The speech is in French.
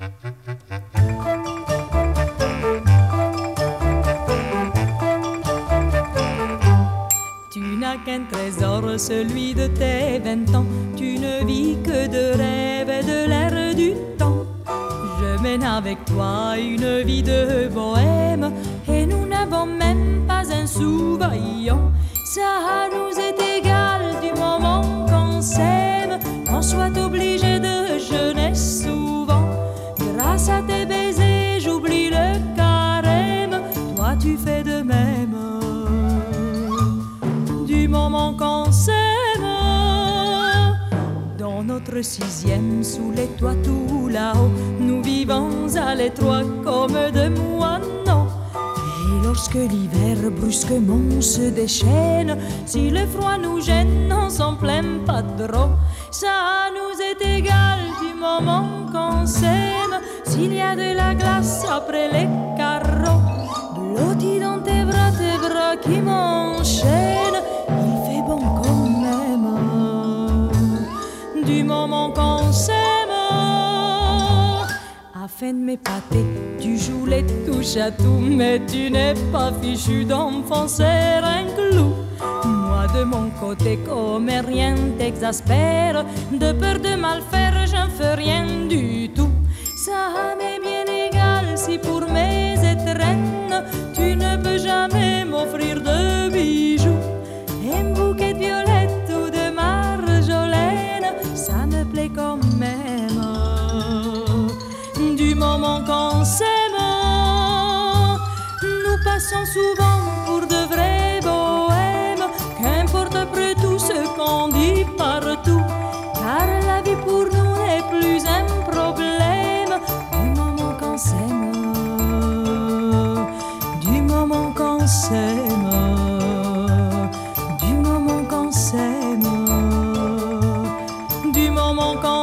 Tu n'as qu'un trésor, celui de tes vingt ans. Tu ne vis que de rêves et de l'air du temps. Je mène avec toi une vie de bohème et nous n'avons même pas un sou Ça nous est égal du moment qu'on s'aime, qu'on soit obligé de qu'on s'aime. Dans notre sixième, sous les toits tout là-haut, nous vivons à l'étroit comme de moineaux. Et lorsque l'hiver brusquement se déchaîne, si le froid nous gêne, on s'en plaint pas trop. Ça nous est égal du moment qu'on s'aime, s'il y a de la glace après les carreaux. Dans tes bras, tes bras qui m'enchaînent, afin de m'épater, tu joues les touches à tout, mais tu n'es pas fichu d'enfoncer un clou. Moi de mon côté, comme rien t'exaspère, de peur de mal faire, j'en fais rien du tout. Ça m'est bien égal si pour passons souvent pour de vrais bohèmes, qu'importe après tout ce qu'on dit partout, car la vie pour nous n'est plus un problème. Du moment qu'on s'aime, du moment qu'on s'aime, du moment qu'on s'aime, du moment qu'on